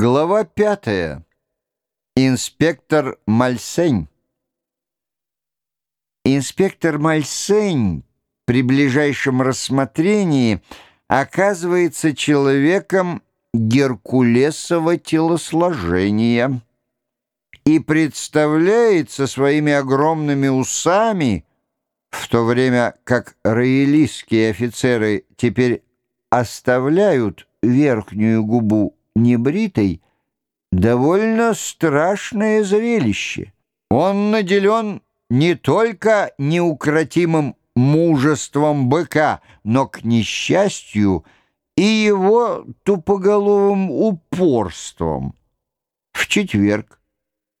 Глава пятая. Инспектор Мальсень. Инспектор Мальсень при ближайшем рассмотрении оказывается человеком геркулесового телосложения и представляется своими огромными усами, в то время как роялистские офицеры теперь оставляют верхнюю губу небритой, довольно страшное зрелище. Он наделен не только неукротимым мужеством быка, но, к несчастью, и его тупоголовым упорством. В четверг,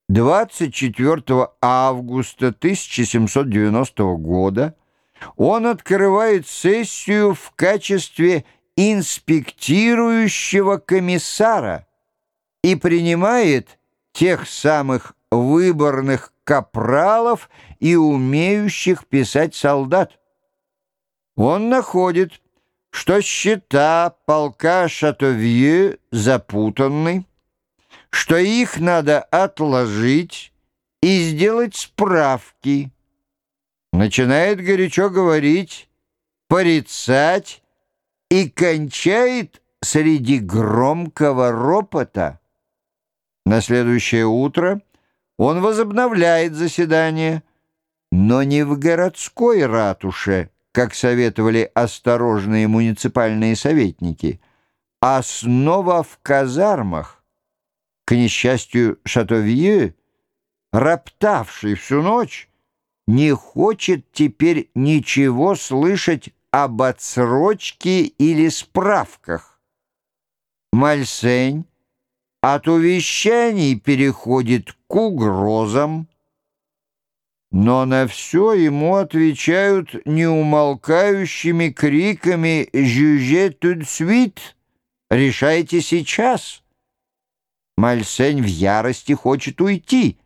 24 августа 1790 года, он открывает сессию в качестве инспектирующего комиссара и принимает тех самых выборных капралов и умеющих писать солдат. Он находит, что счета полка Шатовье запутанны, что их надо отложить и сделать справки. Начинает горячо говорить, порицать и кончает среди громкого ропота. На следующее утро он возобновляет заседание, но не в городской ратуше, как советовали осторожные муниципальные советники, а снова в казармах. К несчастью, Шатовье, роптавший всю ночь, не хочет теперь ничего слышать об отсрочке или справках. Мальсень от увещаний переходит к угрозам, но на все ему отвечают неумолкающими криками «Жюже тут свит!» «Решайте сейчас!» Мальсень в ярости хочет уйти,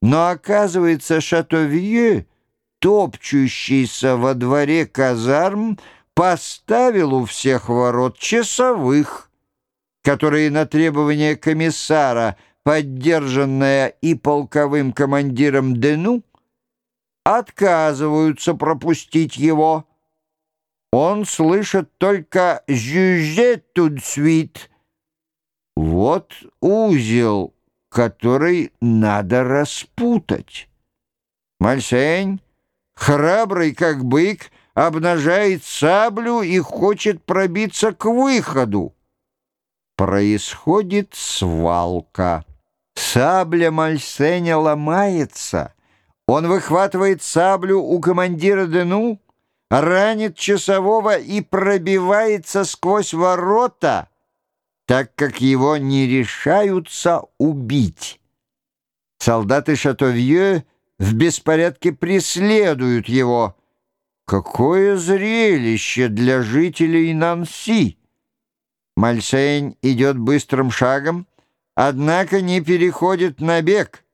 но оказывается Шатовье топчущийся во дворе казарм, поставил у всех ворот часовых, которые на требование комиссара, поддержанное и полковым командиром Дену, отказываются пропустить его. Он слышит только «жюже тут свит». Вот узел, который надо распутать. Мальсень храбрый как бык, обнажает саблю и хочет пробиться к выходу. Происходит свалка. Сабля Мальсеня ломается. Он выхватывает саблю у командира Дену, ранит часового и пробивается сквозь ворота, так как его не решаются убить. Солдаты Шатовье в беспорядке преследуют его. Какое зрелище для жителей Нанси! Мальсейн идет быстрым шагом, однако не переходит на бег,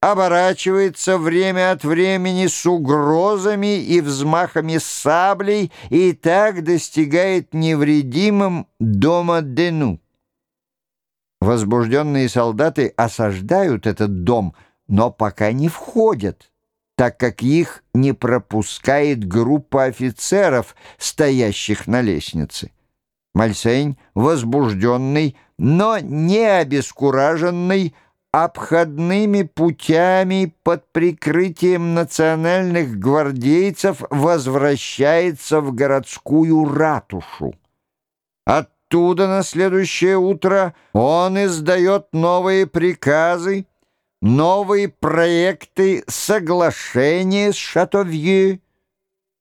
оборачивается время от времени с угрозами и взмахами саблей и так достигает невредимым дома Дену. Возбужденные солдаты осаждают этот дом — но пока не входят, так как их не пропускает группа офицеров, стоящих на лестнице. Мальсень, возбужденный, но не обескураженный, обходными путями под прикрытием национальных гвардейцев возвращается в городскую ратушу. Оттуда на следующее утро он издает новые приказы, новые проекты соглашения с Шатовье,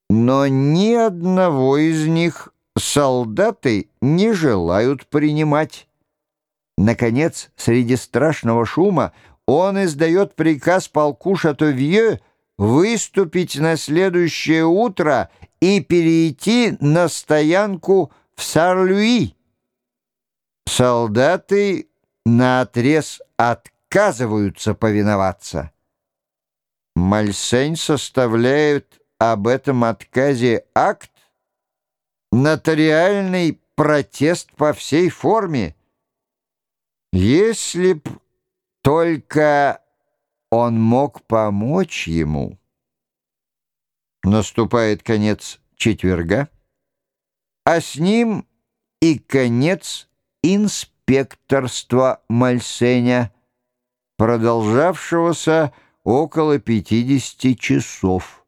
но ни одного из них солдаты не желают принимать. Наконец, среди страшного шума он издает приказ полку Шатовье выступить на следующее утро и перейти на стоянку в Сарлюи. Солдаты наотрез отказываются отказываются повиноваться. Мальсень составляет об этом отказе акт, нотариальный протест по всей форме, Если б только он мог помочь ему. Наступает конец четверга, а с ним и конец инспекторства Мальсеня, продолжавшегося около 50 часов.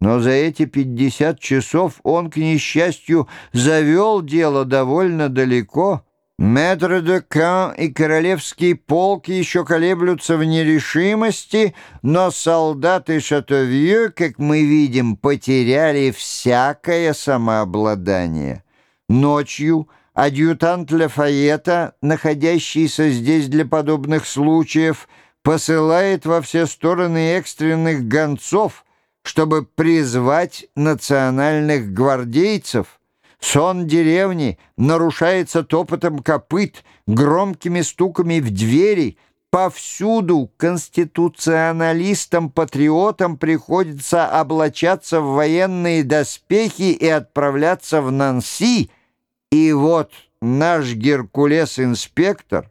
Но за эти 50 часов он, к несчастью, завел дело довольно далеко. Метро де Кан и королевские полки еще колеблются в нерешимости, но солдаты Шатовье, как мы видим, потеряли всякое самообладание. Ночью адъютант Лафайета, находящийся здесь для подобных случаев, посылает во все стороны экстренных гонцов, чтобы призвать национальных гвардейцев. Сон деревни нарушается топотом копыт, громкими стуками в двери. Повсюду конституционалистам-патриотам приходится облачаться в военные доспехи и отправляться в Нанси. И вот наш Геркулес-инспектор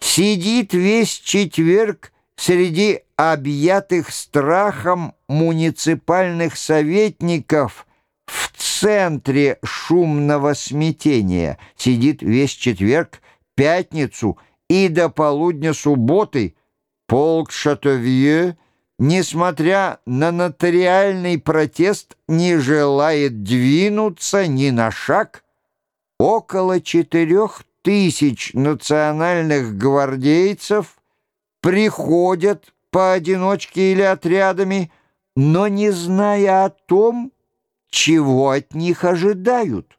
сидит весь четверг среди объятых страхом муниципальных советников в центре шумного смятения сидит весь четверг, пятницу и до полудня субботы полк Шатовье, несмотря на нотариальный протест, не желает двинуться ни на шаг. Около четырех тысяч национальных гвардейцев приходят поодиночке или отрядами, но не зная о том, чего от них ожидают.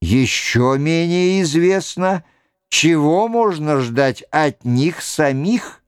Еще менее известно, чего можно ждать от них самих –